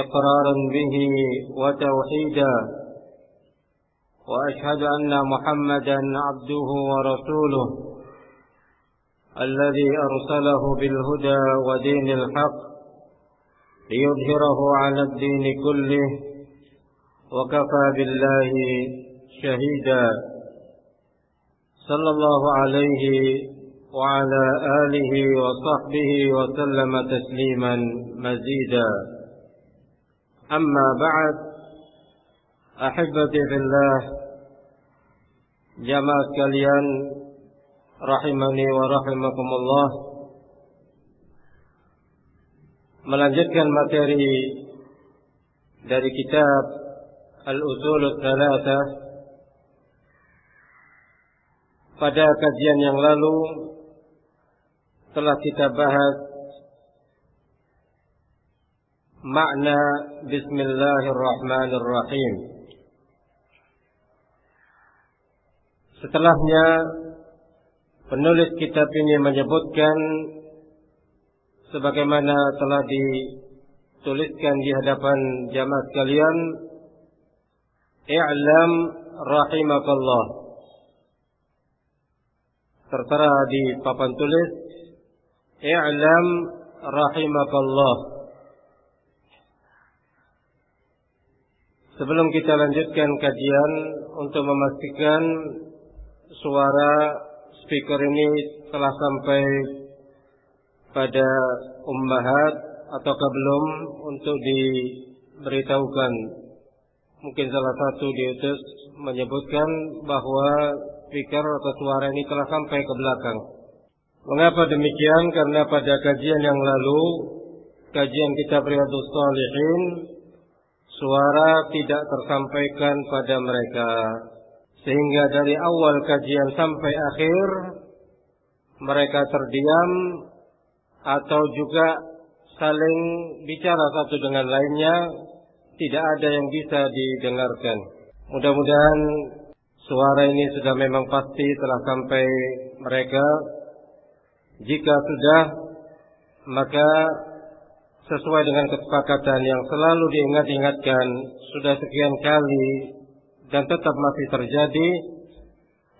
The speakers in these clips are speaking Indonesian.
إقرارا به وتوحيدا وأشهد أن محمدا عبده ورسوله الذي أرسله بالهدى ودين الحق ليظهره على الدين كله وكفى بالله شهيدا. صلى الله عليه وعلى آله وصحبه وسلم تسليما مزيدا. أما بعد أحبتي في الله jamaah sekalian rahimani wa rahimakumullah melanjutkan materi dari kitab Al-Usul Thalatha pada kajian yang lalu telah kita bahas makna Bismillahirrahmanirrahim. Setelahnya penulis kitab ini menyebutkan sebagaimana telah dituliskan di hadapan jamaah sekalian, "I'lam rahimakallah." Tertera di papan tulis, "I'lam rahimakallah." Sebelum kita lanjutkan kajian untuk memastikan suara speaker ini telah sampai pada ummahat ataukah belum untuk diberitahukan. Mungkin salah satu diutus menyebutkan bahwa speaker atau suara ini telah sampai ke belakang. Mengapa demikian? Karena pada kajian yang lalu, kajian kitab Riyadhus Shalihin suara tidak tersampaikan pada mereka. Sehingga dari awal kajian sampai akhir mereka terdiam atau juga saling bicara satu dengan lainnya tidak ada yang bisa didengarkan. Mudah-mudahan suara ini sudah memang pasti telah sampai mereka. Jika sudah maka sesuai dengan kesepakatan yang selalu diingat-ingatkan sudah sekian kali dan tetap masih terjadi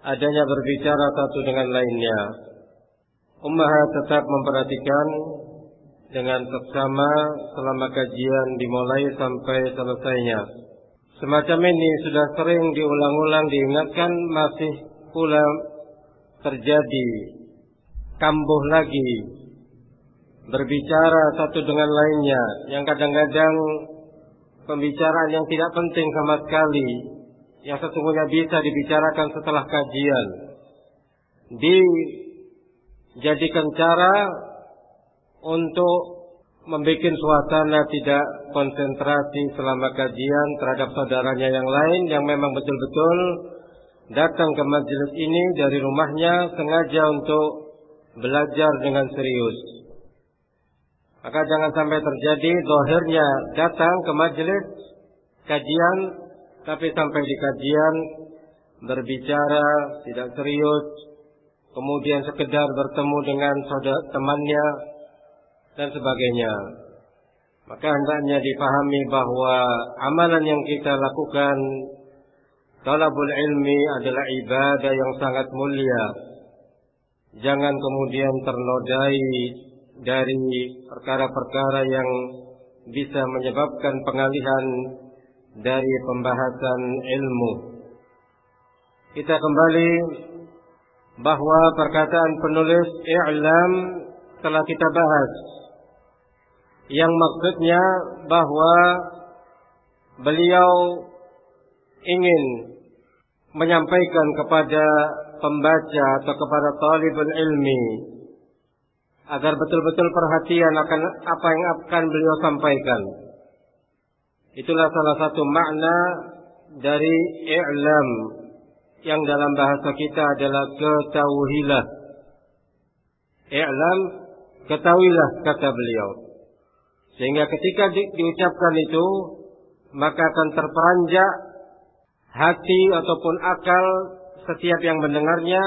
adanya berbicara satu dengan lainnya. Ummahat tetap memperhatikan dengan seksama selama kajian dimulai sampai selesainya. Semacam ini sudah sering diulang-ulang diingatkan masih pula terjadi kambuh lagi berbicara satu dengan lainnya yang kadang-kadang pembicaraan yang tidak penting sama sekali yang sesungguhnya bisa dibicarakan setelah kajian dijadikan cara untuk membuat suasana tidak konsentrasi selama kajian terhadap saudaranya yang lain yang memang betul-betul datang ke majelis ini dari rumahnya sengaja untuk belajar dengan serius. Maka jangan sampai terjadi dohirnya datang ke majelis kajian tapi sampai di kajian berbicara tidak serius kemudian sekedar bertemu dengan saudara temannya dan sebagainya. Maka hendaknya dipahami bahwa amalan yang kita lakukan talabul ilmi adalah ibadah yang sangat mulia. Jangan kemudian ternodai dari perkara-perkara yang bisa menyebabkan pengalihan dari pembahasan ilmu. Kita kembali bahwa perkataan penulis i'lam telah kita bahas. Yang maksudnya bahwa beliau ingin menyampaikan kepada pembaca atau kepada talibul ilmi agar betul-betul perhatian akan apa yang akan beliau sampaikan. Itulah salah satu makna dari i'lam yang dalam bahasa kita adalah ketahuilah. I'lam ketahuilah kata beliau. Sehingga ketika di, diucapkan itu maka akan terperanjak hati ataupun akal setiap yang mendengarnya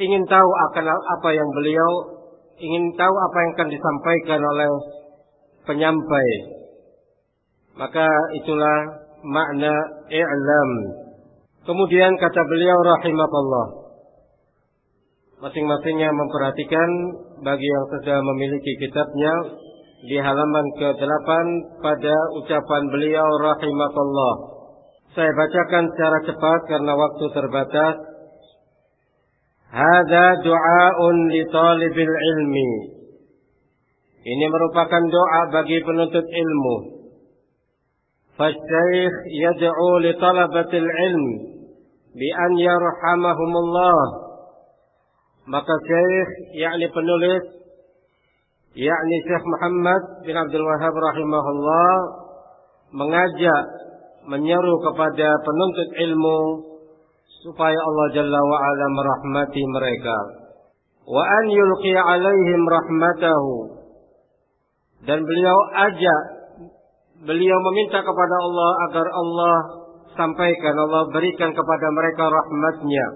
ingin tahu akan apa yang beliau ingin tahu apa yang akan disampaikan oleh penyampai. Maka itulah makna i'lam. Kemudian kata beliau rahimahullah. Masing-masingnya memperhatikan bagi yang sudah memiliki kitabnya di halaman ke-8 pada ucapan beliau rahimahullah. Saya bacakan secara cepat karena waktu terbatas. Hada du'aun li talibil ilmi. Ini merupakan doa bagi penuntut ilmu. Fasyaikh yad'u li talabatil ilm bi an yarhamahumullah. Maka syekh yakni penulis yakni Syekh Muhammad bin Abdul Wahab rahimahullah mengajak menyeru kepada penuntut ilmu supaya Allah Jalla wa ala merahmati mereka. Wa an yulqi alaihim rahmatahu. Dan beliau ajak beliau meminta kepada Allah agar Allah sampaikan Allah berikan kepada mereka rahmatnya.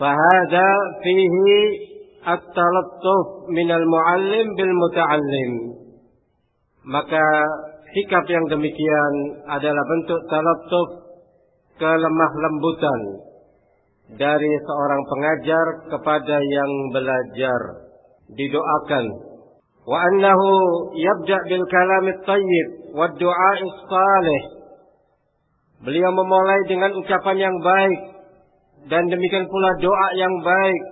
Fahada fihi at-talattuf minal muallim bil muta'allim. Maka sikap yang demikian adalah bentuk talattuf kelemah lembutan dari seorang pengajar kepada yang belajar. Didoakan. Wa annahu yabda bil kalam at-tayyib wa du'a salih beliau memulai dengan ucapan yang baik dan demikian pula doa yang baik.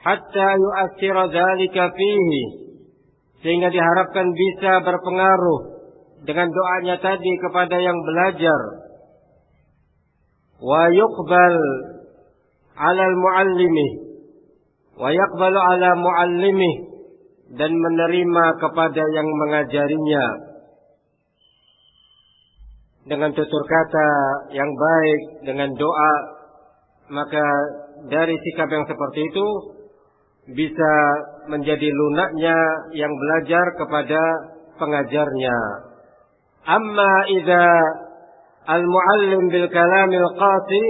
Hatta yu'athira dzalika fihi. Sehingga diharapkan bisa berpengaruh dengan doanya tadi kepada yang belajar wa yuqbal 'ala al-muallimi wa 'ala muallimi. Dan menerima kepada yang mengajarinya. Dengan tutur kata yang baik dengan doa maka dari sikap yang seperti itu bisa menjadi lunaknya yang belajar kepada pengajarnya. Amma idza kalamil qasi,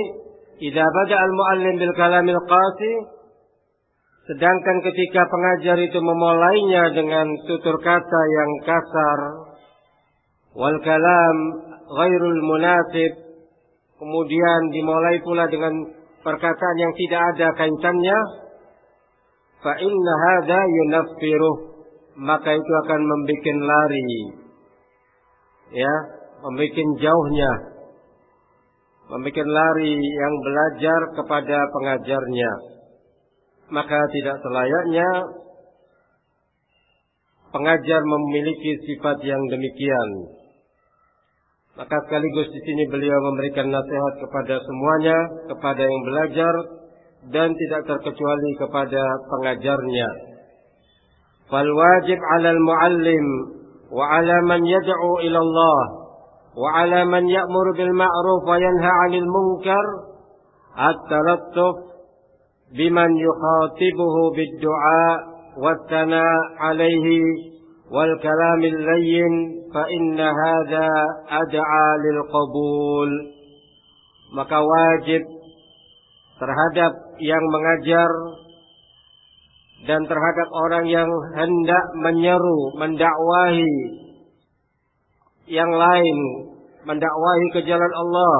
idza bada al-muallim bil kalamil qasi, sedangkan ketika pengajar itu memulainya dengan tutur kata yang kasar, wal kalam ghairul munasib, kemudian dimulai pula dengan perkataan yang tidak ada kaitannya, fa inna hadza yunaffiruh. Maka itu akan membuat lari. Ya membuat jauhnya. Membuat lari yang belajar kepada pengajarnya. Maka tidak selayaknya pengajar memiliki sifat yang demikian. Maka sekaligus di sini beliau memberikan nasihat kepada semuanya kepada yang belajar dan tidak terkecuali kepada pengajarnya. Fal wajib 'alal muallim wa 'ala man yad'u ila Allah wa yanha 'anil munkar at-talattuf biman yukhatibuhu bid-du'a wat-tana 'alaihi wal kalamil layyin fa inna hadha ad'a lil qabul maka wajib terhadap yang mengajar dan terhadap orang yang hendak menyeru, mendakwahi yang lain, mendakwahi ke jalan Allah.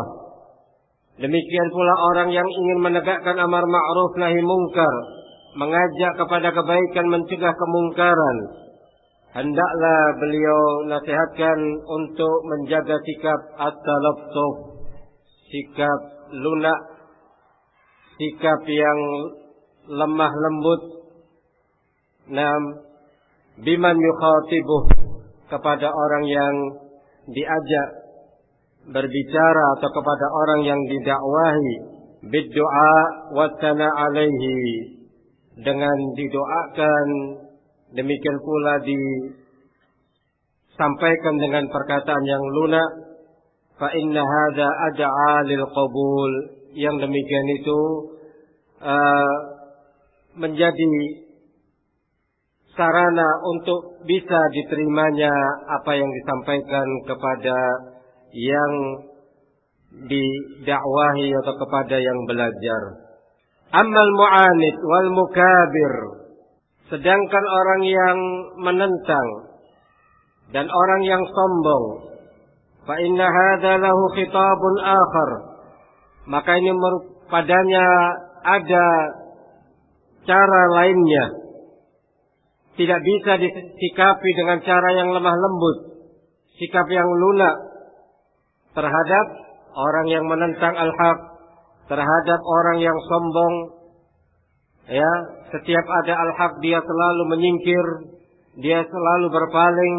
Demikian pula orang yang ingin menegakkan amar ma'ruf nahi mungkar, mengajak kepada kebaikan, mencegah kemungkaran. Hendaklah beliau nasihatkan untuk menjaga sikap at-talaffuf, sikap lunak sikap yang lemah lembut nam biman yukhatibuh kepada orang yang diajak berbicara atau kepada orang yang didakwahi biddu'a wa alaihi dengan didoakan demikian pula di sampaikan dengan perkataan yang lunak fa inna hadza ad'a lil qabul yang demikian itu uh, menjadi sarana untuk bisa diterimanya apa yang disampaikan kepada yang didakwahi atau kepada yang belajar. Amal mu'anid wal mukabir. Sedangkan orang yang menentang dan orang yang sombong. Fa inna hadha lahu khitabun akhar. Maka ini padanya ada cara lainnya. Tidak bisa disikapi dengan cara yang lemah lembut. Sikap yang lunak terhadap orang yang menentang al-haq, terhadap orang yang sombong. Ya, setiap ada al-haq dia selalu menyingkir, dia selalu berpaling,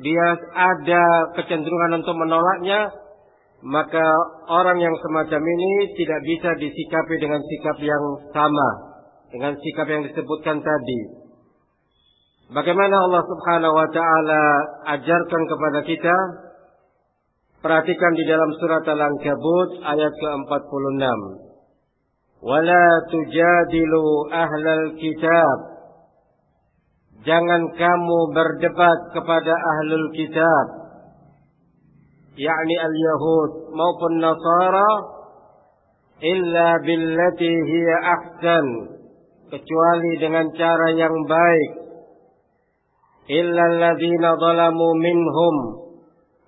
dia ada kecenderungan untuk menolaknya, maka orang yang semacam ini tidak bisa disikapi dengan sikap yang sama dengan sikap yang disebutkan tadi. Bagaimana Allah Subhanahu wa taala ajarkan kepada kita Perhatikan di dalam surat Al-Ankabut ayat ke-46. Wala tujadilu ahlal kitab. Jangan kamu berdebat kepada ahlul kitab. yakni al-Yahud maupun Nasara. Illa billati hiya ahsan. Kecuali dengan cara yang baik. Illa alladhina zalamu minhum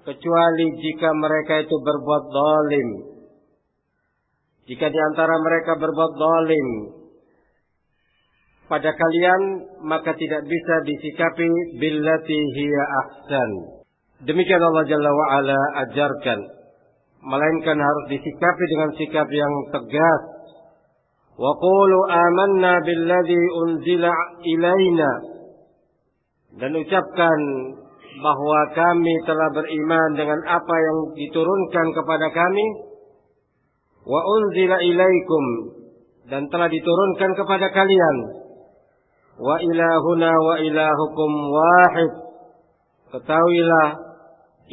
kecuali jika mereka itu berbuat zalim. Jika di antara mereka berbuat zalim pada kalian maka tidak bisa disikapi billati hiya ahsan. Demikian Allah Jalla wa ala ajarkan. Melainkan harus disikapi dengan sikap yang tegas. Wa qulu amanna billadhi unzila ilaina. Dan ucapkan bahwa kami telah beriman dengan apa yang diturunkan kepada kami. Wa unzila ilaikum dan telah diturunkan kepada kalian. Wa ilahuna wa ilahukum wahid. Ketahuilah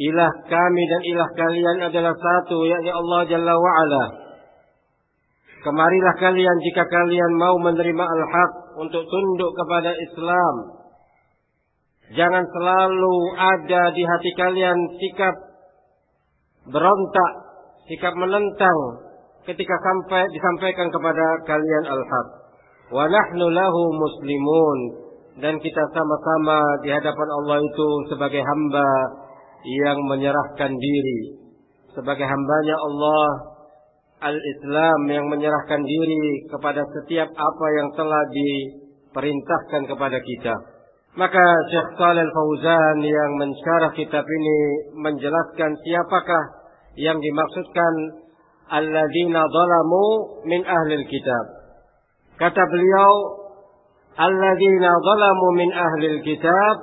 ilah kami dan ilah kalian adalah satu yakni Allah Jalla wa ala kemarilah kalian jika kalian mau menerima al-haq untuk tunduk kepada Islam Jangan selalu ada di hati kalian sikap berontak, sikap menentang ketika sampai disampaikan kepada kalian al-haq. Wa nahnu lahu muslimun dan kita sama-sama di hadapan Allah itu sebagai hamba yang menyerahkan diri. Sebagai hambanya Allah al-Islam yang menyerahkan diri kepada setiap apa yang telah diperintahkan kepada kita. Maka Syekh Saleh Fauzan yang mensyarah kitab ini menjelaskan siapakah yang dimaksudkan alladzina zalamu min ahli kitab. Kata beliau, alladzina zalamu min ahli kitab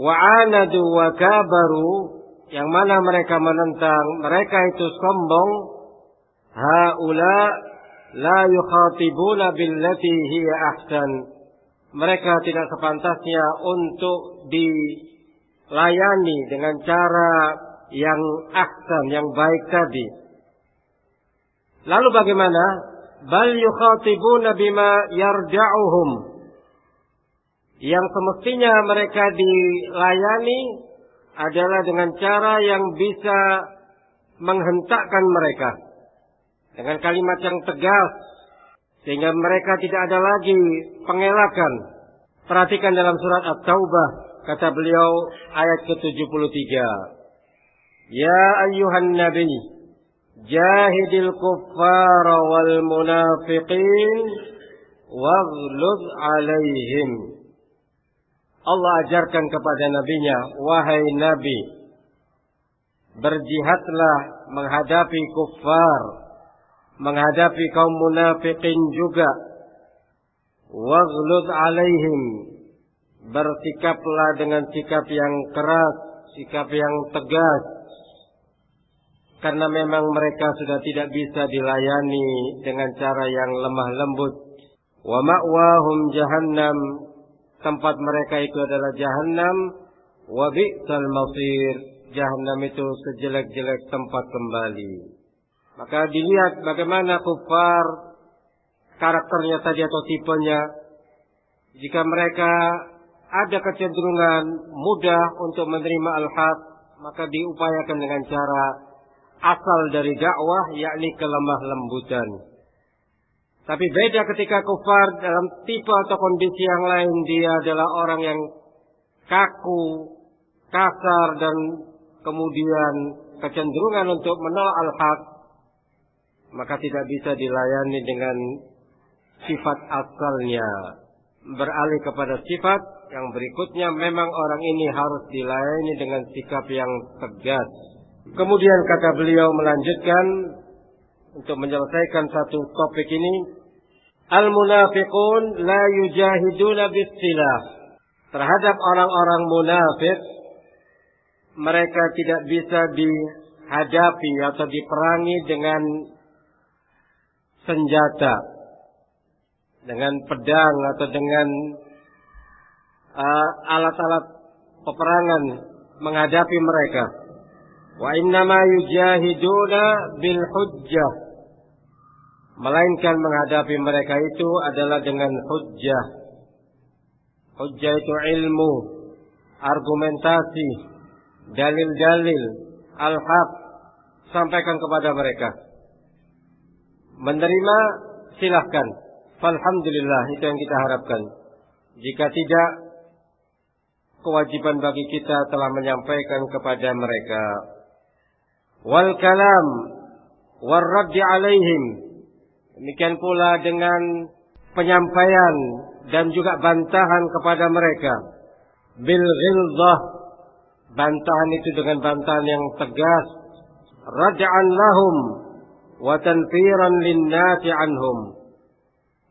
wa anadu wa kabaru yang mana mereka menentang, mereka itu sombong, haula la yukhatibuna billati hiya ahsan mereka tidak sepantasnya untuk dilayani dengan cara yang aksan, yang baik tadi. Lalu bagaimana? Bal yukhatibuna bima yarda'uhum. Yang semestinya mereka dilayani adalah dengan cara yang bisa menghentakkan mereka. Dengan kalimat yang tegas, sehingga mereka tidak ada lagi pengelakan. Perhatikan dalam surat At-Taubah. Kata beliau ayat ke-73. Ya ayyuhan nabi. Jahidil kuffara wal munafiqin. Waghluz alaihim. Allah ajarkan kepada nabinya. Wahai nabi. Berjihadlah menghadapi kuffar menghadapi kaum munafikin juga. Waghlud alaihim. Bersikaplah dengan sikap yang keras, sikap yang tegas. Karena memang mereka sudah tidak bisa dilayani dengan cara yang lemah lembut. Wa ma'wahum jahannam. Tempat mereka itu adalah jahannam. wa bi'sal masir. Jahannam itu sejelek-jelek tempat kembali. Maka dilihat bagaimana kufar karakternya tadi atau tipenya. Jika mereka ada kecenderungan mudah untuk menerima al-haq, maka diupayakan dengan cara asal dari dakwah yakni kelemah lembutan. Tapi beda ketika kufar dalam tipe atau kondisi yang lain dia adalah orang yang kaku, kasar dan kemudian kecenderungan untuk menolak al-haq maka tidak bisa dilayani dengan sifat asalnya beralih kepada sifat yang berikutnya memang orang ini harus dilayani dengan sikap yang tegas. Kemudian kata beliau melanjutkan untuk menyelesaikan satu topik ini, al-munafiqun la yujahiduna bisilah. Terhadap orang-orang munafik mereka tidak bisa dihadapi atau diperangi dengan senjata, dengan pedang atau dengan Uh, alat-alat uh, peperangan menghadapi mereka. Wa innama yujahiduna bil hujjah. Melainkan menghadapi mereka itu adalah dengan hujjah. Hujjah itu ilmu, argumentasi, dalil-dalil, al-haq sampaikan kepada mereka. Menerima silahkan. Alhamdulillah itu yang kita harapkan. Jika tidak kewajiban bagi kita telah menyampaikan kepada mereka. Wal kalam wal raddi alaihim. Demikian pula dengan penyampaian dan juga bantahan kepada mereka. Bil ghilzah. Bantahan itu dengan bantahan yang tegas. Rad'an lahum anhum.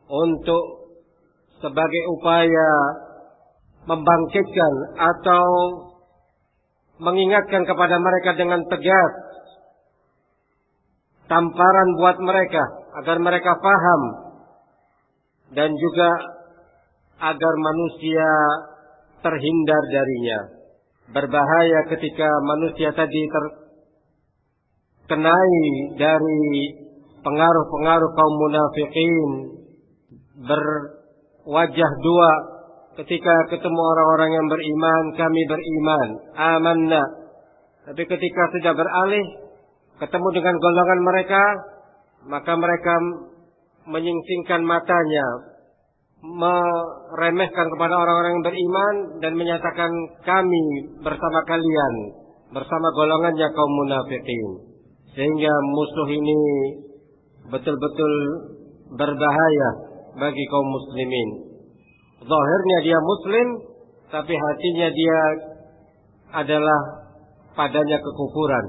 Untuk sebagai upaya membangkitkan atau mengingatkan kepada mereka dengan tegas tamparan buat mereka agar mereka paham dan juga agar manusia terhindar darinya. Berbahaya ketika manusia tadi terkenai dari pengaruh-pengaruh kaum munafikin berwajah dua Ketika ketemu orang-orang yang beriman, kami beriman. Amanna. Tapi ketika sudah beralih, ketemu dengan golongan mereka, maka mereka menyingsingkan matanya, meremehkan kepada orang-orang yang beriman dan menyatakan kami bersama kalian, bersama golongannya kaum munafikin. Sehingga musuh ini betul-betul berbahaya bagi kaum muslimin. Zahirnya dia muslim, tapi hatinya dia adalah padanya kekufuran.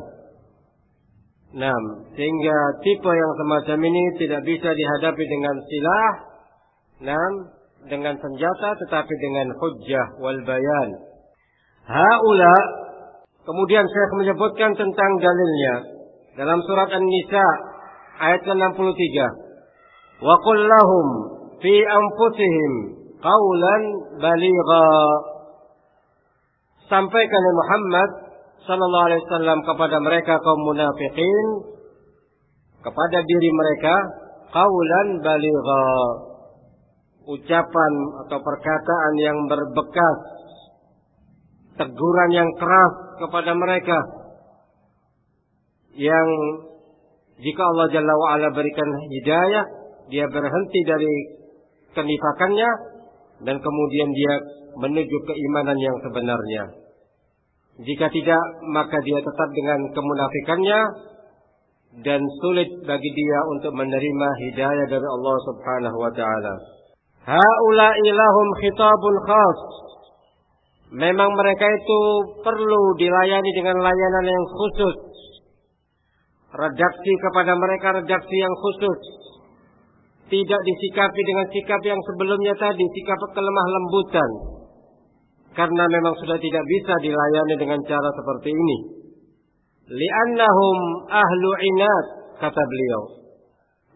Nah, sehingga tipe yang semacam ini tidak bisa dihadapi dengan silah, nah, dengan senjata, tetapi dengan hujjah wal bayan. Haula, kemudian saya menyebutkan tentang dalilnya dalam surat An-Nisa ayat ke-63. Wa qul lahum fi anfusihim qaulan baligha. Sampaikan Muhammad sallallahu alaihi wasallam kepada mereka kaum munafikin kepada diri mereka qaulan baligha. Ucapan atau perkataan yang berbekas teguran yang keras kepada mereka yang jika Allah Jalla wa'ala berikan hidayah dia berhenti dari kenifakannya dan kemudian dia menuju keimanan yang sebenarnya. Jika tidak, maka dia tetap dengan kemunafikannya dan sulit bagi dia untuk menerima hidayah dari Allah Subhanahu wa taala. Haula ilahum khitabun khas. Memang mereka itu perlu dilayani dengan layanan yang khusus. Redaksi kepada mereka redaksi yang khusus tidak disikapi dengan sikap yang sebelumnya tadi, sikap kelemah lembutan. Karena memang sudah tidak bisa dilayani dengan cara seperti ini. Li'annahum ahlu inat, kata beliau.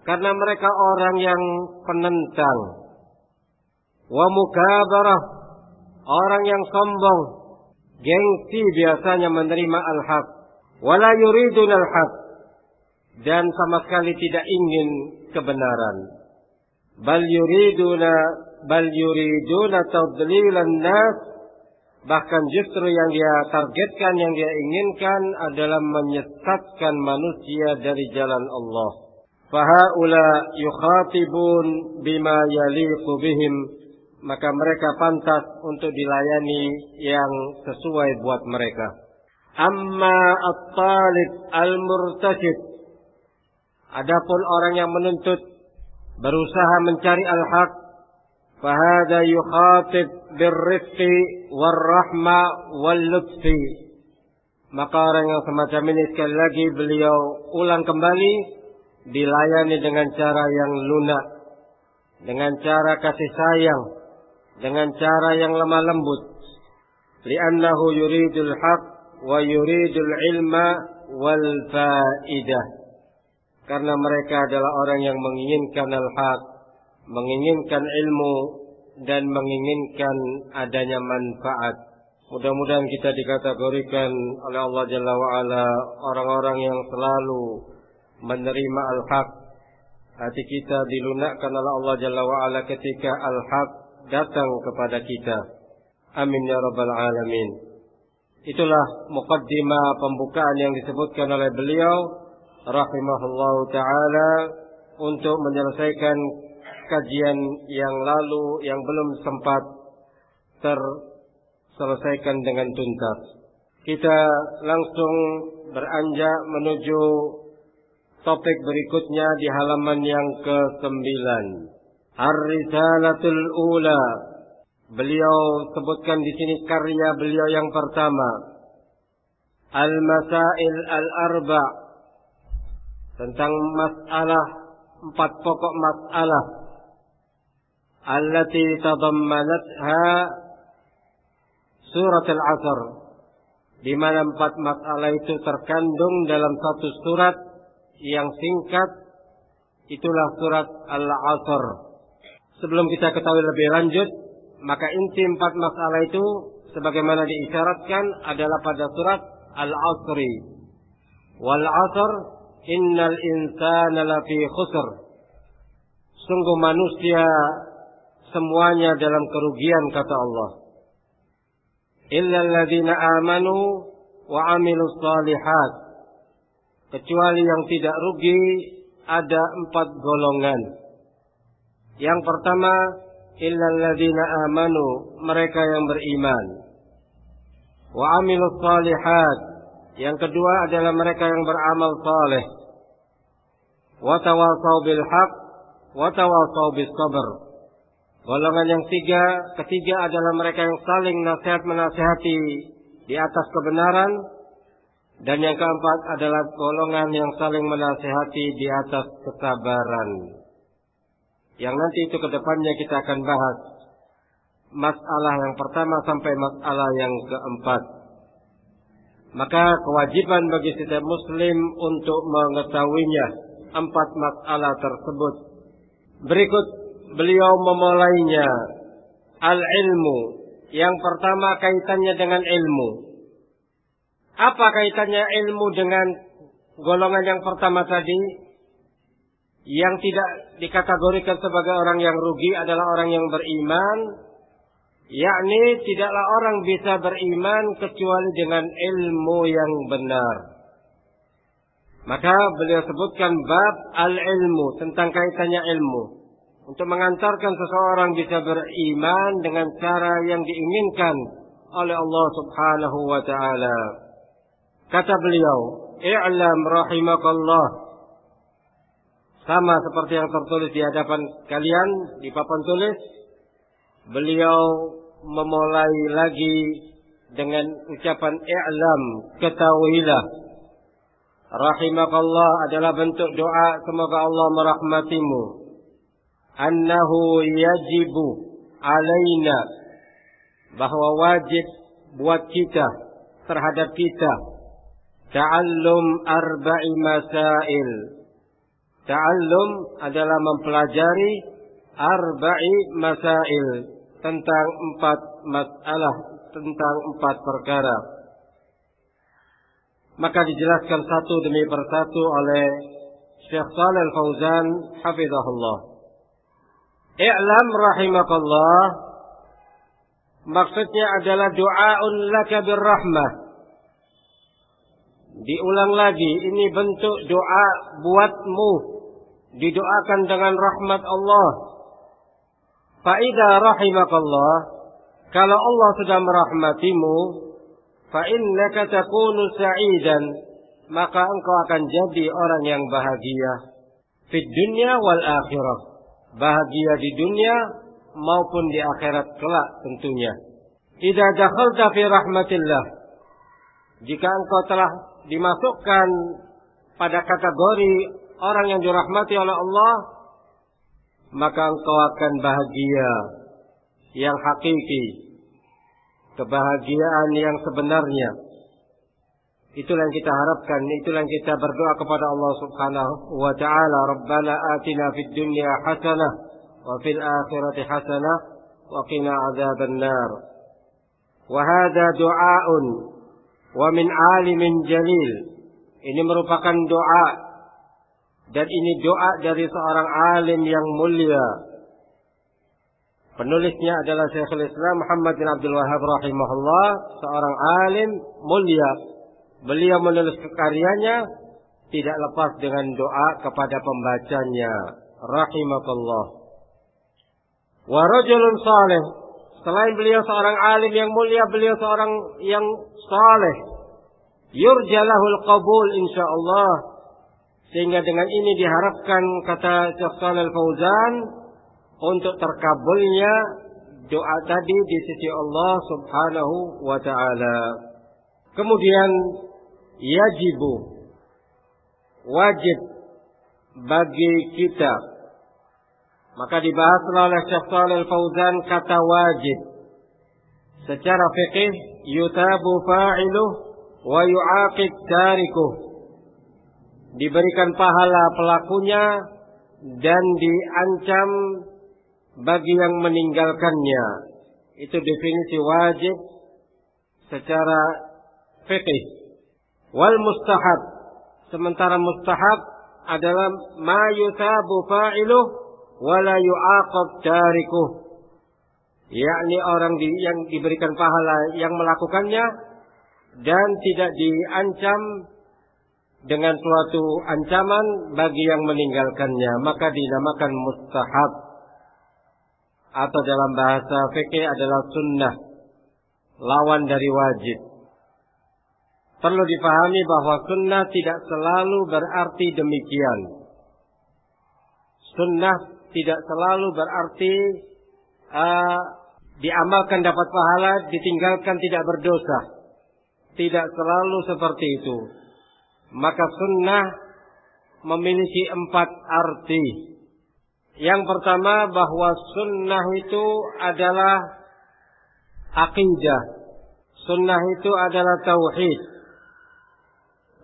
Karena mereka orang yang penentang. Wa mukabarah, orang yang sombong. Gengsi biasanya menerima al-haq. Wala yuridun al-haq. Dan sama sekali tidak ingin kebenaran. Bal yuriduna bal yuriduna tadlilan nas bahkan justru yang dia targetkan yang dia inginkan adalah menyesatkan manusia dari jalan Allah. Fahaula yukhatibun bima yaliqu bihim maka mereka pantas untuk dilayani yang sesuai buat mereka. Amma at-talib al-murtasyid. Adapun orang yang menuntut berusaha mencari al-haq, fahada yukhatib birrifqi warrahma wal-lutfi. Maka orang yang semacam ini sekali lagi beliau ulang kembali dilayani dengan cara yang lunak, dengan cara kasih sayang, dengan cara yang lemah lembut. Li'annahu yuridul haq wa yuridul ilma wal faidah. Karena mereka adalah orang yang menginginkan al-haq, menginginkan ilmu dan menginginkan adanya manfaat. Mudah-mudahan kita dikategorikan oleh Allah Jalla wa'ala orang-orang yang selalu menerima al-haq. Hati kita dilunakkan oleh Allah Jalla wa'ala ketika al-haq datang kepada kita. Amin ya rabbal alamin. Itulah mukaddimah pembukaan yang disebutkan oleh beliau rahimahullahu taala untuk menyelesaikan kajian yang lalu yang belum sempat terselesaikan dengan tuntas. Kita langsung beranjak menuju topik berikutnya di halaman yang ke-9. Ar-Risalatul Ula. Beliau sebutkan di sini karya beliau yang pertama. Al-Masail Al-Arba. Tentang masalah empat pokok masalah. Allati tadammanatha surat Al-Asr. Di mana empat masalah itu terkandung dalam satu surat yang singkat. Itulah surat Al-Asr. Sebelum kita ketahui lebih lanjut, maka inti empat masalah itu sebagaimana diisyaratkan adalah pada surat Al-Asri. Wal 'asr innal insana lafi khusr. Sungguh manusia semuanya dalam kerugian kata Allah. Illa alladziina amanu wa 'amilus shalihat. Kecuali yang tidak rugi ada empat golongan. Yang pertama, illal ladzina amanu, mereka yang beriman. Wa amilus salihat. Yang kedua adalah mereka yang beramal saleh. Wa tawasau bil haq wa tawasau bis sabr. Golongan yang tiga, ketiga adalah mereka yang saling nasihat menasihati di atas kebenaran dan yang keempat adalah golongan yang saling menasihati di atas kesabaran. Yang nanti itu ke depannya kita akan bahas masalah yang pertama sampai masalah yang keempat. Maka kewajiban bagi setiap muslim untuk mengetahuinya empat masalah tersebut. Berikut beliau memulainya al-ilmu. Yang pertama kaitannya dengan ilmu. Apa kaitannya ilmu dengan golongan yang pertama tadi? yang tidak dikategorikan sebagai orang yang rugi adalah orang yang beriman, yakni tidaklah orang bisa beriman kecuali dengan ilmu yang benar. Maka beliau sebutkan bab al-ilmu tentang kaitannya ilmu untuk mengantarkan seseorang bisa beriman dengan cara yang diinginkan oleh Allah Subhanahu wa taala. Kata beliau, "I'lam rahimakallah sama seperti yang tertulis di hadapan kalian di papan tulis. Beliau memulai lagi dengan ucapan i'lam, ketahuilah. Rahimakallah adalah bentuk doa semoga Allah merahmatimu. Annahu yajibu alaina bahwa wajib buat kita terhadap kita ta'allum arba'i masail Ta'allum adalah mempelajari arba'i masail tentang empat masalah tentang empat perkara. Maka dijelaskan satu demi persatu oleh Syekh Shalal Fauzan hafizahullah. I'lam rahimakallah maksudnya adalah doaun laka birrahmah. Diulang lagi, ini bentuk doa buatmu. Didoakan dengan rahmat Allah. Fa'idha rahimakallah. Kalau Allah sudah merahmatimu, fa'innaka takunu sa'idan, maka engkau akan jadi orang yang bahagia. Fid dunya wal akhirah. Bahagia di dunia maupun di akhirat kelak tentunya. Idza dakhalta fi rahmatillah. Jika engkau telah dimasukkan pada kategori orang yang dirahmati oleh Allah, maka engkau akan bahagia yang hakiki. Kebahagiaan yang sebenarnya. Itulah yang kita harapkan, itulah yang kita berdoa kepada Allah Subhanahu wa taala, Rabbana atina fid dunya hasanah wa fil akhirati hasanah wa qina adzaban nar. Wa hadha du'aun wa min alimin jalil. Ini merupakan doa dan ini doa dari seorang alim yang mulia. Penulisnya adalah Syekhul Islam Muhammad bin Abdul Wahab rahimahullah, seorang alim mulia. Beliau menulis karyanya tidak lepas dengan doa kepada pembacanya. Rahimakallah. Wa rajulun salih. Selain beliau seorang alim yang mulia, beliau seorang yang saleh. Yurjalahul qabul insyaallah. Sehingga dengan ini diharapkan kata Syekh Shalal Fauzan untuk terkabulnya doa tadi di sisi Allah Subhanahu wa taala. Kemudian yajibu wajib bagi kita. Maka dibahas oleh Syekh Shalal Fauzan kata wajib. Secara fikih yutabu fa'iluh wa yu'aqib tarikuh diberikan pahala pelakunya dan diancam bagi yang meninggalkannya. Itu definisi wajib secara fikih. Wal mustahab. Sementara mustahab adalah ma yuthabu fa'iluh wa la yu'aqab tarikuh. Yakni orang di, yang diberikan pahala yang melakukannya dan tidak diancam dengan suatu ancaman bagi yang meninggalkannya maka dinamakan mustahab. Atau dalam bahasa fikih adalah sunnah lawan dari wajib. Perlu dipahami bahwa sunnah tidak selalu berarti demikian. Sunnah tidak selalu berarti uh, diamalkan dapat pahala ditinggalkan tidak berdosa. Tidak selalu seperti itu maka sunnah memiliki empat arti. Yang pertama bahwa sunnah itu adalah akidah. Sunnah itu adalah tauhid.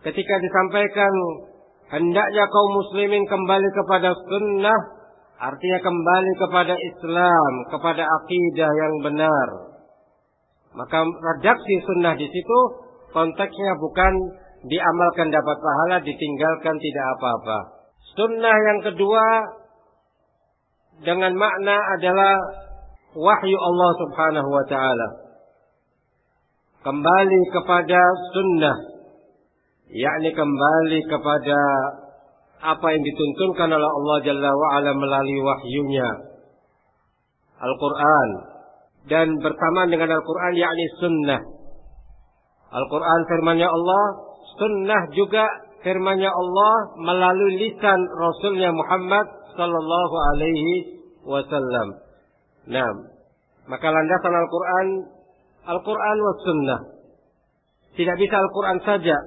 Ketika disampaikan hendaknya kaum muslimin kembali kepada sunnah, artinya kembali kepada Islam, kepada akidah yang benar. Maka redaksi sunnah di situ konteksnya bukan diamalkan dapat pahala, ditinggalkan tidak apa-apa. Sunnah yang kedua dengan makna adalah wahyu Allah Subhanahu wa taala. Kembali kepada sunnah, yakni kembali kepada apa yang dituntunkan oleh Allah Jalla wa ala melalui wahyunya. Al-Quran. Dan bersamaan dengan Al-Quran yakni sunnah. Al-Quran firmannya Allah sunnah juga firman Allah melalui lisan Rasulnya Muhammad sallallahu alaihi wasallam. Nah, maka landasan Al-Quran, Al-Quran was sunnah. Tidak bisa Al-Quran saja,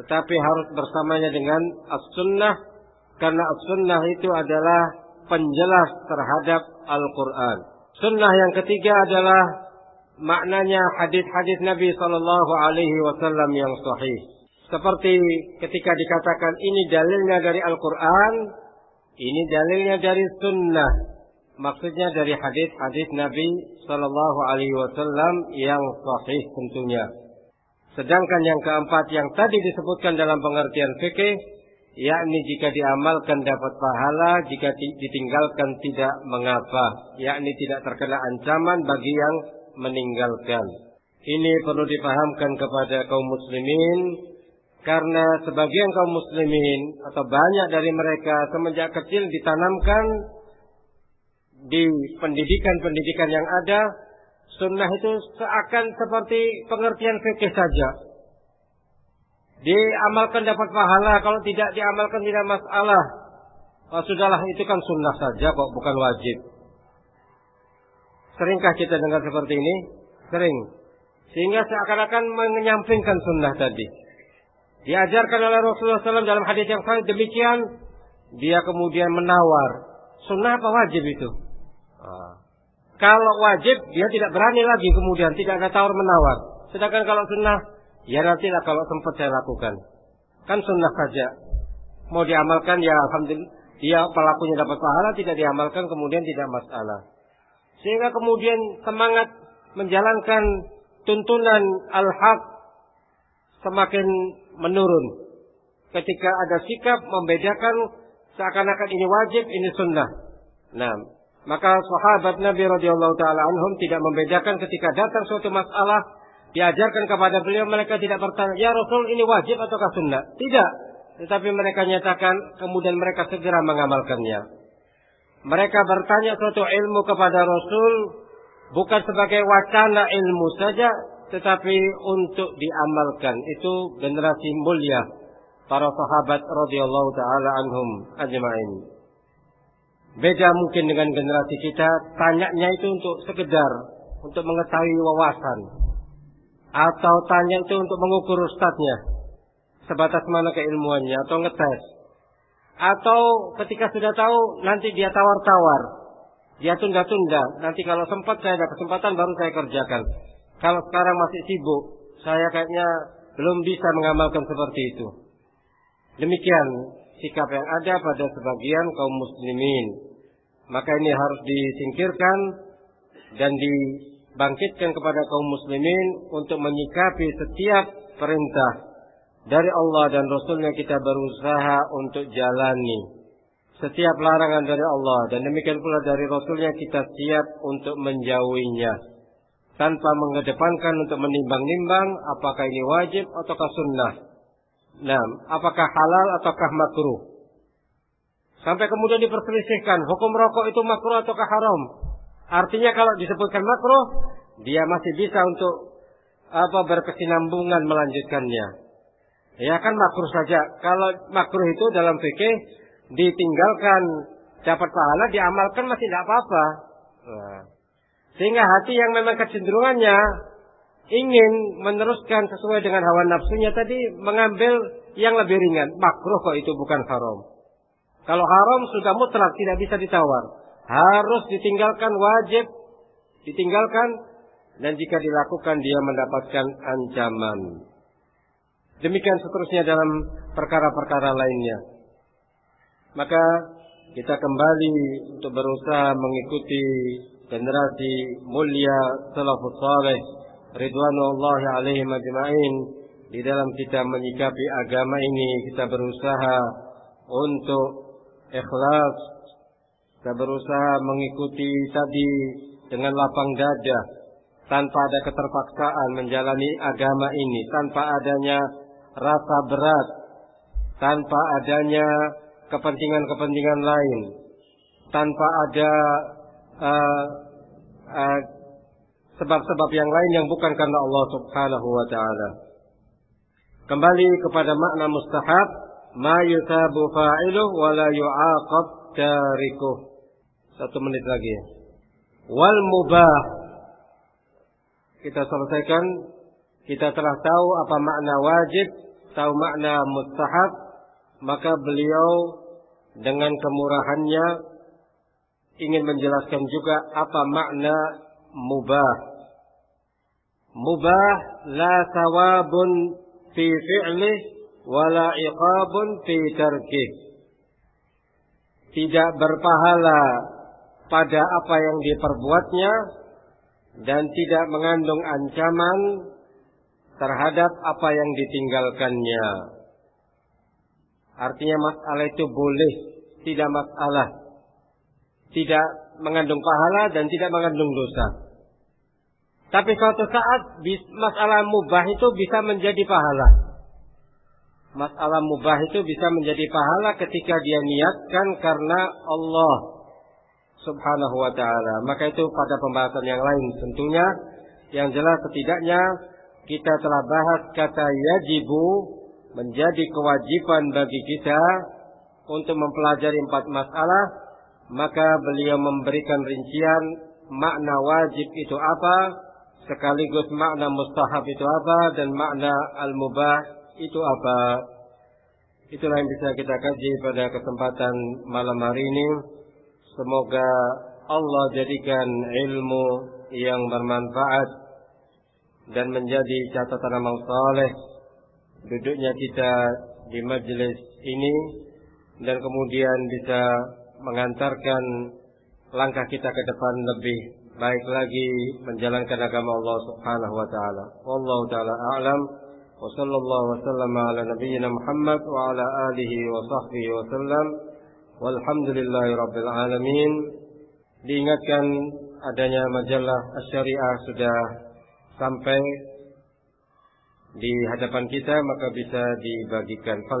tetapi harus bersamanya dengan as-sunnah, karena as-sunnah itu adalah penjelas terhadap Al-Quran. Sunnah yang ketiga adalah maknanya hadis-hadis Nabi Sallallahu Alaihi Wasallam yang sahih. Seperti ketika dikatakan ini dalilnya dari Al-Quran, ini dalilnya dari sunnah. maksudnya dari hadis-hadis Nabi Shallallahu Alaihi Wasallam yang sahih tentunya. Sedangkan yang keempat yang tadi disebutkan dalam pengertian fikih, yakni jika diamalkan dapat pahala, jika ditinggalkan tidak mengapa, yakni tidak terkena ancaman bagi yang meninggalkan. Ini perlu dipahamkan kepada kaum muslimin karena sebagian kaum muslimin atau banyak dari mereka semenjak kecil ditanamkan di pendidikan-pendidikan yang ada sunnah itu seakan seperti pengertian fikih saja. Diamalkan dapat pahala, kalau tidak diamalkan tidak masalah. Oh, sudahlah itu kan sunnah saja kok, bukan wajib. Seringkah kita dengar seperti ini? Sering. Sehingga seakan-akan menyampingkan sunnah tadi. Diajarkan oleh Rasulullah SAW dalam hadis yang sahih demikian, dia kemudian menawar. Sunnah apa wajib itu? Ah. Kalau wajib, dia tidak berani lagi kemudian, tidak ada tawar menawar. Sedangkan kalau sunnah, ya nantilah kalau sempat saya lakukan. Kan sunnah saja. Mau diamalkan, ya alhamdulillah. Dia pelakunya dapat pahala, tidak diamalkan, kemudian tidak masalah. Sehingga kemudian semangat menjalankan tuntunan al-haq semakin menurun. Ketika ada sikap membedakan seakan-akan ini wajib, ini sunnah. Nah, maka sahabat Nabi radhiyallahu taala anhum tidak membedakan ketika datang suatu masalah diajarkan kepada beliau mereka tidak bertanya, "Ya Rasul, ini wajib ataukah sunnah?" Tidak. Tetapi mereka nyatakan kemudian mereka segera mengamalkannya. Mereka bertanya suatu ilmu kepada Rasul bukan sebagai wacana ilmu saja tetapi untuk diamalkan. Itu generasi mulia para sahabat radhiyallahu taala anhum ajma'in. Beda mungkin dengan generasi kita, tanyanya itu untuk sekedar untuk mengetahui wawasan atau tanya itu untuk mengukur ustadznya sebatas mana keilmuannya atau ngetes atau ketika sudah tahu nanti dia tawar-tawar dia tunda-tunda nanti kalau sempat saya ada kesempatan baru saya kerjakan kalau sekarang masih sibuk saya kayaknya belum bisa mengamalkan seperti itu demikian sikap yang ada pada sebagian kaum muslimin. Maka ini harus disingkirkan dan dibangkitkan kepada kaum muslimin untuk menyikapi setiap perintah dari Allah dan Rasulnya kita berusaha untuk jalani. Setiap larangan dari Allah dan demikian pula dari Rasulnya kita siap untuk menjauhinya. Tanpa mengedepankan untuk menimbang-nimbang apakah ini wajib ataukah sunnah Nah, apakah halal ataukah makruh? Sampai kemudian diperselisihkan hukum rokok itu makruh ataukah haram. Artinya kalau disebutkan makruh, dia masih bisa untuk apa berkesinambungan melanjutkannya. Ya kan makruh saja. Kalau makruh itu dalam fikih ditinggalkan dapat pahala, diamalkan masih tidak apa-apa. Nah. Sehingga hati yang memang kecenderungannya ingin meneruskan sesuai dengan hawa nafsunya tadi mengambil yang lebih ringan. Makruh kok itu bukan haram. Kalau haram sudah mutlak tidak bisa ditawar. Harus ditinggalkan wajib ditinggalkan dan jika dilakukan dia mendapatkan ancaman. Demikian seterusnya dalam perkara-perkara lainnya. Maka kita kembali untuk berusaha mengikuti generasi mulia salafus saleh ridwanullah alaihi majma'in. Di dalam kita menyikapi agama ini kita berusaha untuk ikhlas. Kita berusaha mengikuti tadi dengan lapang dada. Tanpa ada keterpaksaan menjalani agama ini. Tanpa adanya rasa berat. Tanpa adanya kepentingan-kepentingan lain. Tanpa ada uh, uh, sebab-sebab yang lain yang bukan karena Allah Subhanahu wa taala. Kembali kepada makna mustahab, ma yusabu fa'iluh wa la yu'aqab tarikuh. Satu menit lagi. Wal mubah. Kita selesaikan. Kita telah tahu apa makna wajib, tahu makna mustahab, maka beliau dengan kemurahannya ingin menjelaskan juga apa makna mubah. Mubah la thawabun fi fi'lih wala iqabun fi tarkih. Tidak berpahala pada apa yang diperbuatnya dan tidak mengandung ancaman terhadap apa yang ditinggalkannya. Artinya masalah itu boleh, tidak masalah. Tidak mengandung pahala dan tidak mengandung dosa. Tapi suatu saat masalah mubah itu bisa menjadi pahala. Masalah mubah itu bisa menjadi pahala ketika dia niatkan karena Allah subhanahu wa ta'ala. Maka itu pada pembahasan yang lain tentunya. Yang jelas setidaknya kita telah bahas kata yajibu menjadi kewajiban bagi kita untuk mempelajari empat masalah. Maka beliau memberikan rincian makna wajib itu apa, sekaligus makna mustahab itu apa, dan makna al-mubah itu apa. Itulah yang bisa kita kaji pada kesempatan malam hari ini. Semoga Allah jadikan ilmu yang bermanfaat dan menjadi catatan amal saleh duduknya kita di majelis ini dan kemudian bisa mengantarkan langkah kita ke depan lebih baik lagi menjalankan agama Allah Subhanahu wa taala. Wallahu taala a'lam. Wa sallallahu wa sallama ala nabiyyina Muhammad wa ala alihi wa sahbihi wa sallam. Walhamdulillahi Rabbil Alamin. Diingatkan adanya majalah syariah sudah sampai di hadapan kita maka bisa dibagikan. Fal